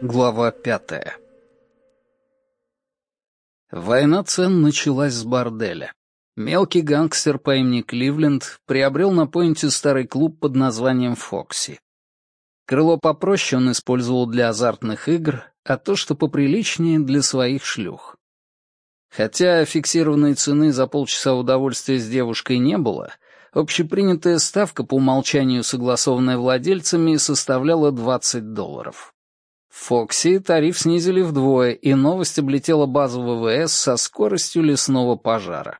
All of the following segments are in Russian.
Глава пятая Война цен началась с борделя. Мелкий гангстер по имени Кливленд приобрел на поинте старый клуб под названием «Фокси». Крыло попроще он использовал для азартных игр, а то, что поприличнее, для своих шлюх. Хотя фиксированной цены за полчаса удовольствия с девушкой не было, общепринятая ставка по умолчанию, согласованная владельцами, составляла 20 долларов. Фокси тариф снизили вдвое, и новость облетела базу ВВС со скоростью лесного пожара.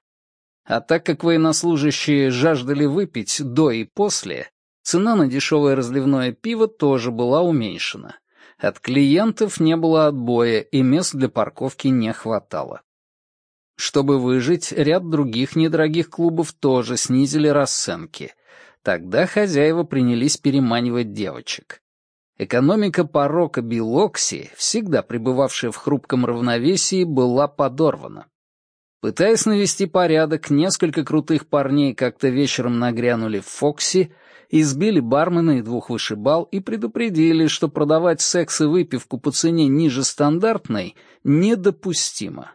А так как военнослужащие жаждали выпить до и после, цена на дешевое разливное пиво тоже была уменьшена. От клиентов не было отбоя, и мест для парковки не хватало. Чтобы выжить, ряд других недорогих клубов тоже снизили расценки. Тогда хозяева принялись переманивать девочек. Экономика порока Билокси, всегда пребывавшая в хрупком равновесии, была подорвана. Пытаясь навести порядок, несколько крутых парней как-то вечером нагрянули в Фокси, избили бармена и двух вышибал и предупредили, что продавать секс и выпивку по цене ниже стандартной недопустимо.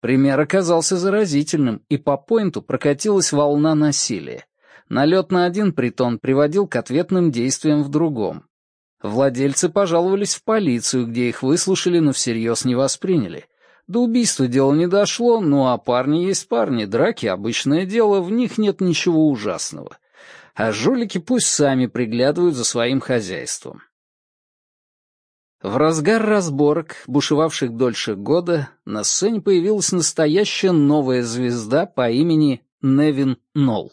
Пример оказался заразительным, и по поинту прокатилась волна насилия. Налет на один притон приводил к ответным действиям в другом. Владельцы пожаловались в полицию, где их выслушали, но всерьез не восприняли. До убийства дело не дошло, ну а парни есть парни, драки — обычное дело, в них нет ничего ужасного. А жулики пусть сами приглядывают за своим хозяйством. В разгар разборок, бушевавших дольше года, на сцене появилась настоящая новая звезда по имени Невин Нолл.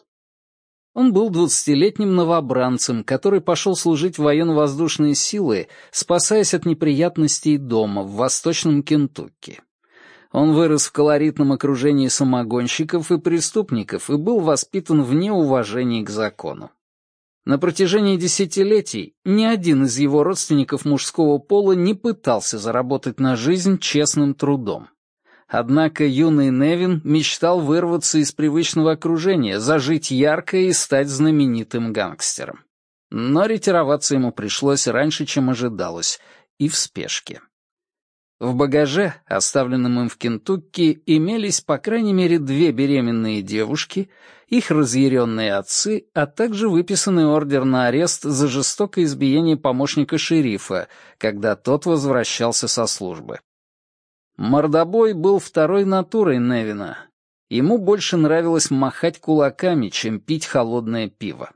Он был двадцатилетним новобранцем, который пошел служить в военно-воздушные силы, спасаясь от неприятностей дома в Восточном Кентукки. Он вырос в колоритном окружении самогонщиков и преступников и был воспитан вне уважения к закону. На протяжении десятилетий ни один из его родственников мужского пола не пытался заработать на жизнь честным трудом. Однако юный Невин мечтал вырваться из привычного окружения, зажить ярко и стать знаменитым гангстером. Но ретироваться ему пришлось раньше, чем ожидалось, и в спешке. В багаже, оставленном им в Кентукки, имелись по крайней мере две беременные девушки, их разъяренные отцы, а также выписанный ордер на арест за жестокое избиение помощника шерифа, когда тот возвращался со службы. Мордобой был второй натурой Невина. Ему больше нравилось махать кулаками, чем пить холодное пиво.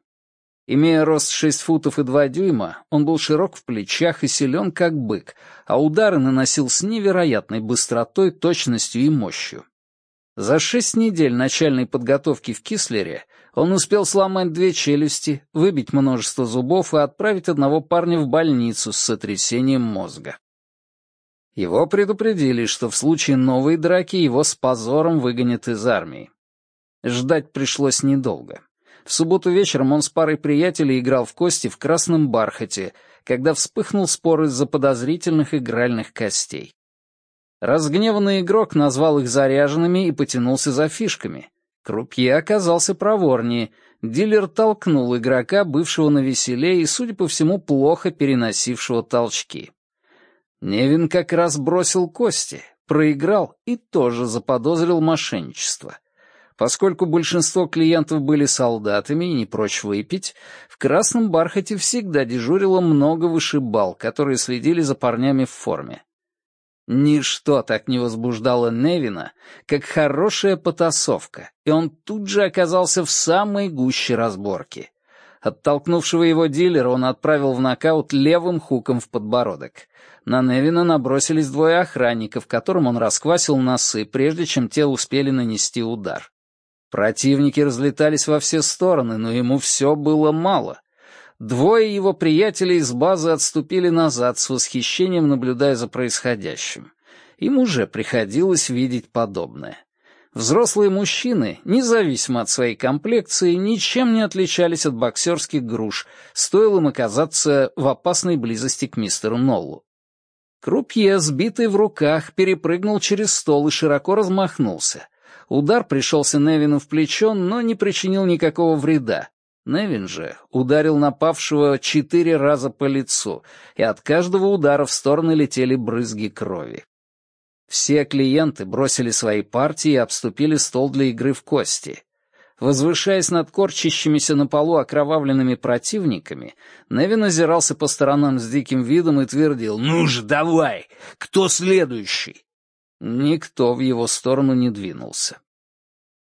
Имея рост 6 футов и 2 дюйма, он был широк в плечах и силен как бык, а удары наносил с невероятной быстротой, точностью и мощью. За шесть недель начальной подготовки в Кислере он успел сломать две челюсти, выбить множество зубов и отправить одного парня в больницу с сотрясением мозга. Его предупредили, что в случае новой драки его с позором выгонят из армии. Ждать пришлось недолго. В субботу вечером он с парой приятелей играл в кости в красном бархате, когда вспыхнул спор из-за подозрительных игральных костей. Разгневанный игрок назвал их заряженными и потянулся за фишками. Крупье оказался проворнее. Дилер толкнул игрока, бывшего на веселе и, судя по всему, плохо переносившего толчки. Невин как раз бросил кости, проиграл и тоже заподозрил мошенничество. Поскольку большинство клиентов были солдатами и не прочь выпить, в красном бархате всегда дежурило много вышибал, которые следили за парнями в форме. Ничто так не возбуждало Невина, как хорошая потасовка, и он тут же оказался в самой гуще разборки. Оттолкнувшего его дилера он отправил в нокаут левым хуком в подбородок. На Невина набросились двое охранников, которым он расквасил носы, прежде чем те успели нанести удар. Противники разлетались во все стороны, но ему все было мало. Двое его приятелей из базы отступили назад с восхищением, наблюдая за происходящим. Им уже приходилось видеть подобное. Взрослые мужчины, независимо от своей комплекции, ничем не отличались от боксерских груш, стоило им оказаться в опасной близости к мистеру Ноллу. Крупье, сбитый в руках, перепрыгнул через стол и широко размахнулся. Удар пришелся Невину в плечо, но не причинил никакого вреда. Невин же ударил напавшего четыре раза по лицу, и от каждого удара в стороны летели брызги крови. Все клиенты бросили свои партии и обступили стол для игры в кости. Возвышаясь над корчащимися на полу окровавленными противниками, Невин озирался по сторонам с диким видом и твердил «Ну же, давай! Кто следующий?» Никто в его сторону не двинулся.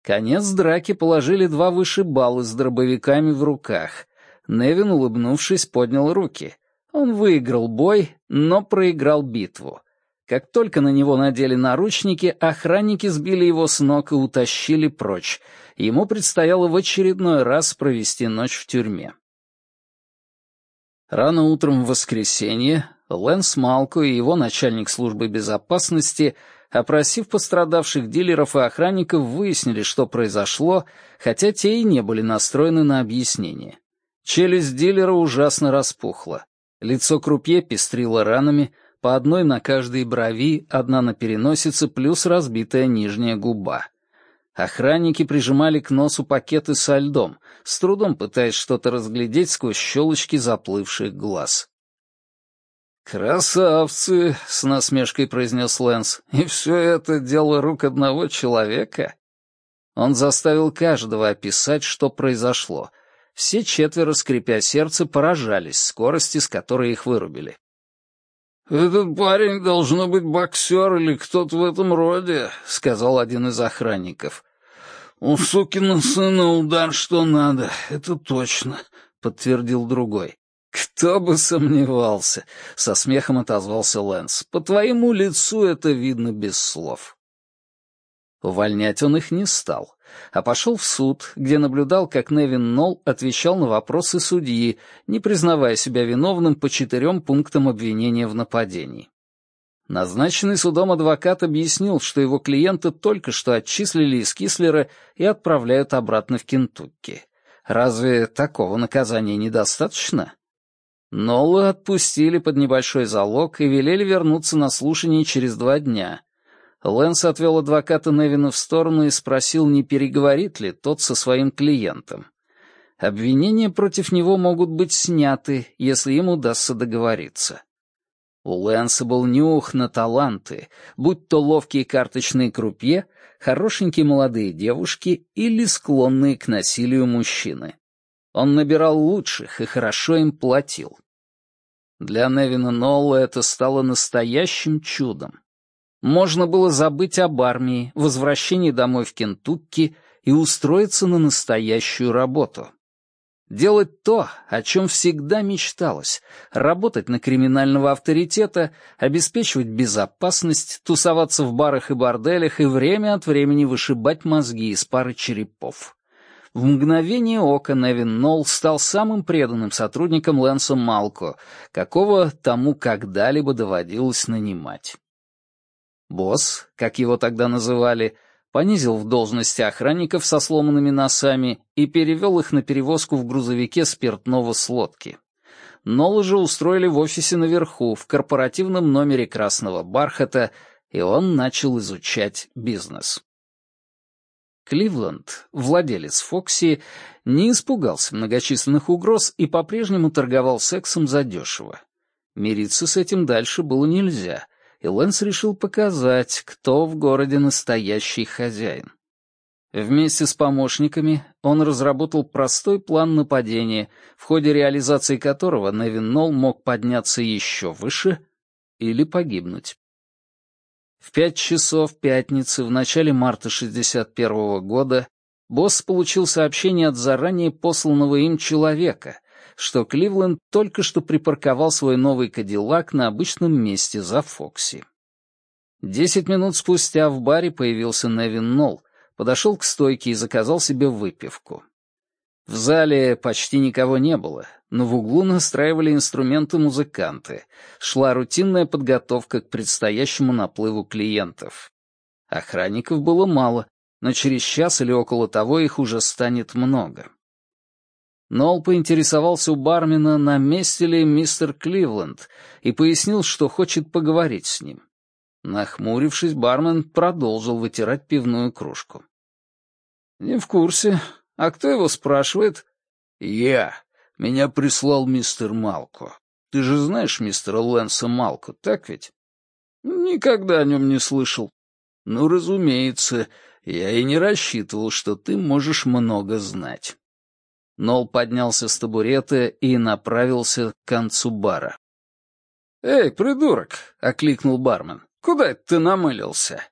Конец драки положили два вышибалы с дробовиками в руках. Невин, улыбнувшись, поднял руки. Он выиграл бой, но проиграл битву. Как только на него надели наручники, охранники сбили его с ног и утащили прочь. Ему предстояло в очередной раз провести ночь в тюрьме. Рано утром в воскресенье Лэнс Малко и его начальник службы безопасности опросив пострадавших дилеров и охранников, выяснили, что произошло, хотя те и не были настроены на объяснение. Челюсть дилера ужасно распухла. Лицо крупье пестрило ранами, по одной на каждой брови, одна на переносице, плюс разбитая нижняя губа. Охранники прижимали к носу пакеты со льдом, с трудом пытаясь что-то разглядеть сквозь щелочки заплывших глаз. «Красавцы!» — с насмешкой произнес Лэнс. «И все это дело рук одного человека?» Он заставил каждого описать, что произошло. Все четверо, скрипя сердце, поражались скорости, с которой их вырубили. «Этот парень должно быть боксер или кто-то в этом роде», — сказал один из охранников. «У сукина сына удар что надо, это точно», — подтвердил другой. «Кто бы сомневался!» — со смехом отозвался Лэнс. «По твоему лицу это видно без слов». Увольнять он их не стал, а пошел в суд, где наблюдал, как Невин Нолл отвечал на вопросы судьи, не признавая себя виновным по четырем пунктам обвинения в нападении. Назначенный судом адвокат объяснил, что его клиента только что отчислили из Кислера и отправляют обратно в Кентукки. Разве такого наказания недостаточно? Нолла отпустили под небольшой залог и велели вернуться на слушание через два дня. Лэнс отвел адвоката Невина в сторону и спросил, не переговорит ли тот со своим клиентом. Обвинения против него могут быть сняты, если им удастся договориться. У Лэнса был нюх на таланты, будь то ловкие карточные крупье, хорошенькие молодые девушки или склонные к насилию мужчины. Он набирал лучших и хорошо им платил. Для Невина Нолла это стало настоящим чудом. Можно было забыть об армии, возвращении домой в Кентукки и устроиться на настоящую работу. Делать то, о чем всегда мечталось, работать на криминального авторитета, обеспечивать безопасность, тусоваться в барах и борделях и время от времени вышибать мозги из пары черепов. В мгновение ока Невин Нолл стал самым преданным сотрудником Лэнса Малко, какого тому когда-либо доводилось нанимать. Босс, как его тогда называли, понизил в должности охранников со сломанными носами и перевел их на перевозку в грузовике спиртного с лодки. Нола же устроили в офисе наверху, в корпоративном номере красного бархата, и он начал изучать бизнес. Кливленд, владелец Фокси, не испугался многочисленных угроз и по-прежнему торговал сексом задешево. Мириться с этим дальше было нельзя, и Лэнс решил показать, кто в городе настоящий хозяин. Вместе с помощниками он разработал простой план нападения, в ходе реализации которого Невин Нолл мог подняться еще выше или погибнуть. В пять часов пятницы в начале марта 61 -го года босс получил сообщение от заранее посланного им человека, что Кливленд только что припарковал свой новый кадиллак на обычном месте за Фокси. Десять минут спустя в баре появился Невин Нолл, подошел к стойке и заказал себе выпивку. В зале почти никого не было, но в углу настраивали инструменты музыканты. Шла рутинная подготовка к предстоящему наплыву клиентов. Охранников было мало, но через час или около того их уже станет много. Нолл поинтересовался у бармена, на месте ли мистер Кливленд, и пояснил, что хочет поговорить с ним. Нахмурившись, бармен продолжил вытирать пивную кружку. «Не в курсе. А кто его спрашивает?» «Я. Меня прислал мистер Малко. Ты же знаешь мистера Лэнса Малко, так ведь?» «Никогда о нем не слышал». «Ну, разумеется, я и не рассчитывал, что ты можешь много знать». Нол поднялся с табурета и направился к концу бара. «Эй, придурок!» — окликнул бармен. «Куда это ты намылился?»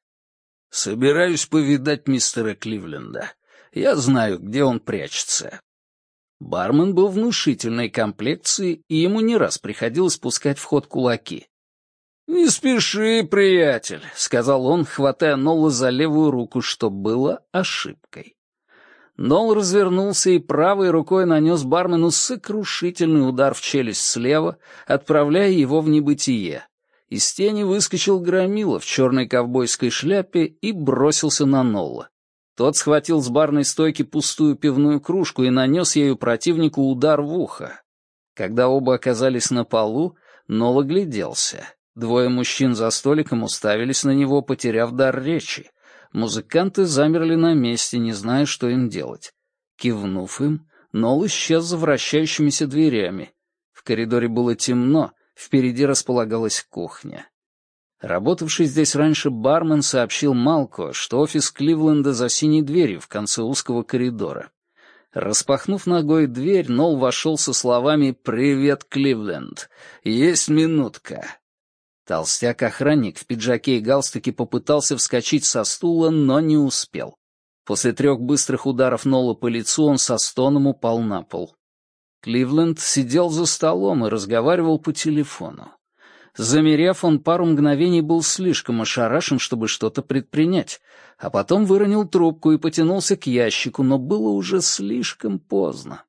«Собираюсь повидать мистера Кливленда. Я знаю, где он прячется». Бармен был внушительной комплекции, и ему не раз приходилось пускать в ход кулаки. «Не спеши, приятель», — сказал он, хватая Нола за левую руку, что было ошибкой. Нол развернулся и правой рукой нанес бармену сокрушительный удар в челюсть слева, отправляя его в небытие. Из тени выскочил громила в черной ковбойской шляпе и бросился на Нола. Тот схватил с барной стойки пустую пивную кружку и нанес ею противнику удар в ухо. Когда оба оказались на полу, Нол огляделся. Двое мужчин за столиком уставились на него, потеряв дар речи. Музыканты замерли на месте, не зная, что им делать. Кивнув им, Нол исчез за вращающимися дверями. В коридоре было темно, впереди располагалась кухня. Работавший здесь раньше бармен сообщил Малко, что офис Кливленда за синей дверью в конце узкого коридора. Распахнув ногой дверь, Нол вошел со словами «Привет, Кливленд! Есть минутка!» Толстяк-охранник в пиджаке и галстуке попытался вскочить со стула, но не успел. После трех быстрых ударов Нола по лицу он со стоном упал на пол. Кливленд сидел за столом и разговаривал по телефону. Замерев, он пару мгновений был слишком ошарашен, чтобы что-то предпринять, а потом выронил трубку и потянулся к ящику, но было уже слишком поздно.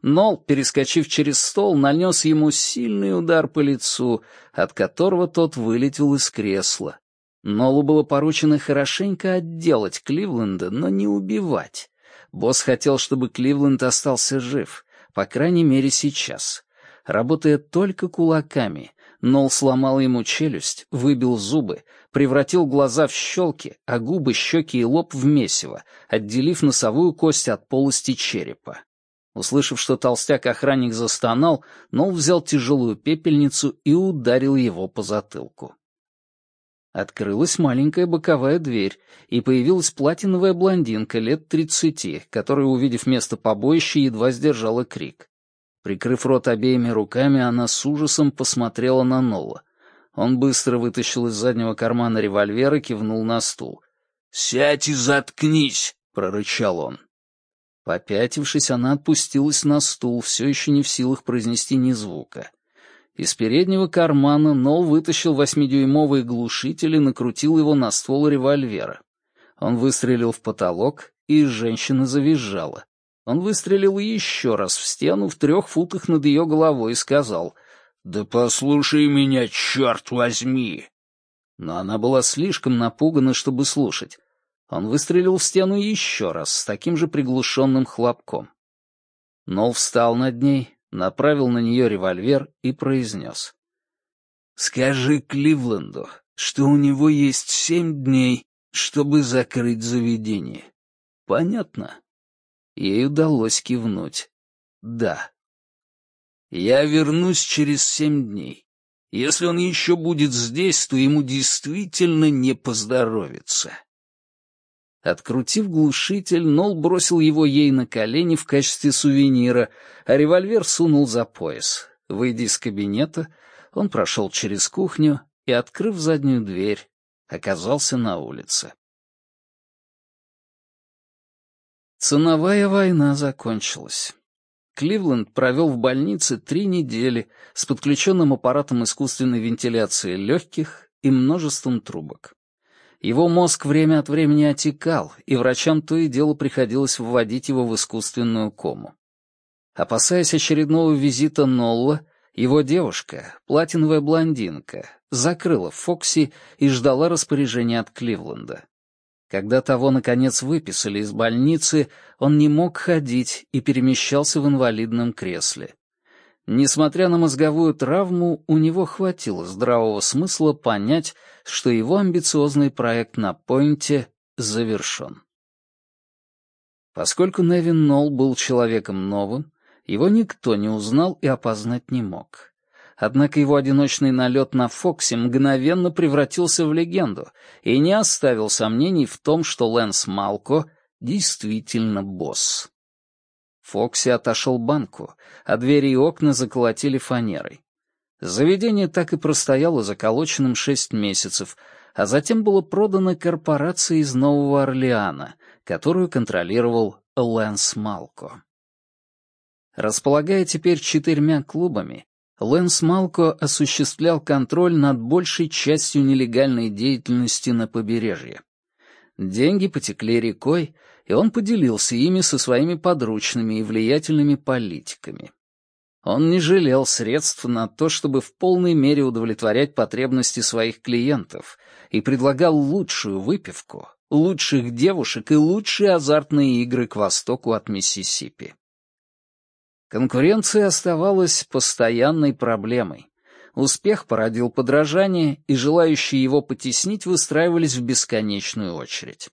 Нол, перескочив через стол, нанес ему сильный удар по лицу, от которого тот вылетел из кресла. Нолу было поручено хорошенько отделать Кливленда, но не убивать. Босс хотел, чтобы Кливленд остался жив, по крайней мере сейчас. Работая только кулаками, Нол сломал ему челюсть, выбил зубы, превратил глаза в щелки, а губы, щеки и лоб в месиво, отделив носовую кость от полости черепа. Услышав, что толстяк-охранник застонал, Нол взял тяжелую пепельницу и ударил его по затылку. Открылась маленькая боковая дверь, и появилась платиновая блондинка лет тридцати, которая, увидев место побоища, едва сдержала крик. Прикрыв рот обеими руками, она с ужасом посмотрела на Нола. Он быстро вытащил из заднего кармана револьвер и кивнул на стул. «Сядь и заткнись!» — прорычал он. Попятившись, она отпустилась на стул, все еще не в силах произнести ни звука. Из переднего кармана Нол вытащил восьмидюймовый глушитель и накрутил его на ствол револьвера. Он выстрелил в потолок, и женщина завизжала. Он выстрелил еще раз в стену в трех футах над ее головой и сказал «Да послушай меня, черт возьми!» Но она была слишком напугана, чтобы слушать. Он выстрелил в стену еще раз с таким же приглушенным хлопком. Нол встал над ней, направил на нее револьвер и произнес. «Скажи Кливленду, что у него есть семь дней, чтобы закрыть заведение. Понятно?» Ей удалось кивнуть. «Да». «Я вернусь через семь дней. Если он еще будет здесь, то ему действительно не поздоровится». Открутив глушитель, Нол бросил его ей на колени в качестве сувенира, а револьвер сунул за пояс. Выйдя из кабинета, он прошел через кухню и, открыв заднюю дверь, оказался на улице. Ценовая война закончилась. Кливленд провел в больнице три недели с подключенным аппаратом искусственной вентиляции легких и множеством трубок. Его мозг время от времени отекал, и врачам то и дело приходилось вводить его в искусственную кому. Опасаясь очередного визита Нолла, его девушка, платиновая блондинка, закрыла Фокси и ждала распоряжения от Кливленда. Когда того, наконец, выписали из больницы, он не мог ходить и перемещался в инвалидном кресле. Несмотря на мозговую травму, у него хватило здравого смысла понять, что его амбициозный проект на Пойнте завершен. Поскольку Невин Нолл был человеком новым, Его никто не узнал и опознать не мог. Однако его одиночный налет на Фоксе мгновенно превратился в легенду и не оставил сомнений в том, что Лэнс Малко действительно босс. Фокси отошел банку, а двери и окна заколотили фанерой. Заведение так и простояло заколоченным шесть месяцев, а затем было продано корпорации из Нового Орлеана, которую контролировал Лэнс Малко. Располагая теперь четырьмя клубами, Лэнс Малко осуществлял контроль над большей частью нелегальной деятельности на побережье. Деньги потекли рекой, и он поделился ими со своими подручными и влиятельными политиками. Он не жалел средств на то, чтобы в полной мере удовлетворять потребности своих клиентов, и предлагал лучшую выпивку, лучших девушек и лучшие азартные игры к востоку от Миссисипи. Конкуренция оставалась постоянной проблемой. Успех породил подражание, и желающие его потеснить выстраивались в бесконечную очередь.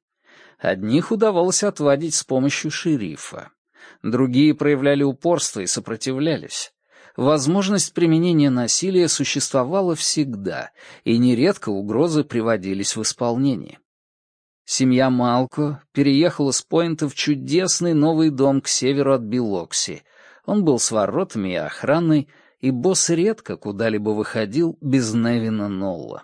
Одних удавалось отвадить с помощью шерифа. Другие проявляли упорство и сопротивлялись. Возможность применения насилия существовала всегда, и нередко угрозы приводились в исполнение. Семья Малко переехала с Пойнта в чудесный новый дом к северу от Билокси, он был с воротами и охраной, и босс редко куда-либо выходил без Невина Нолла.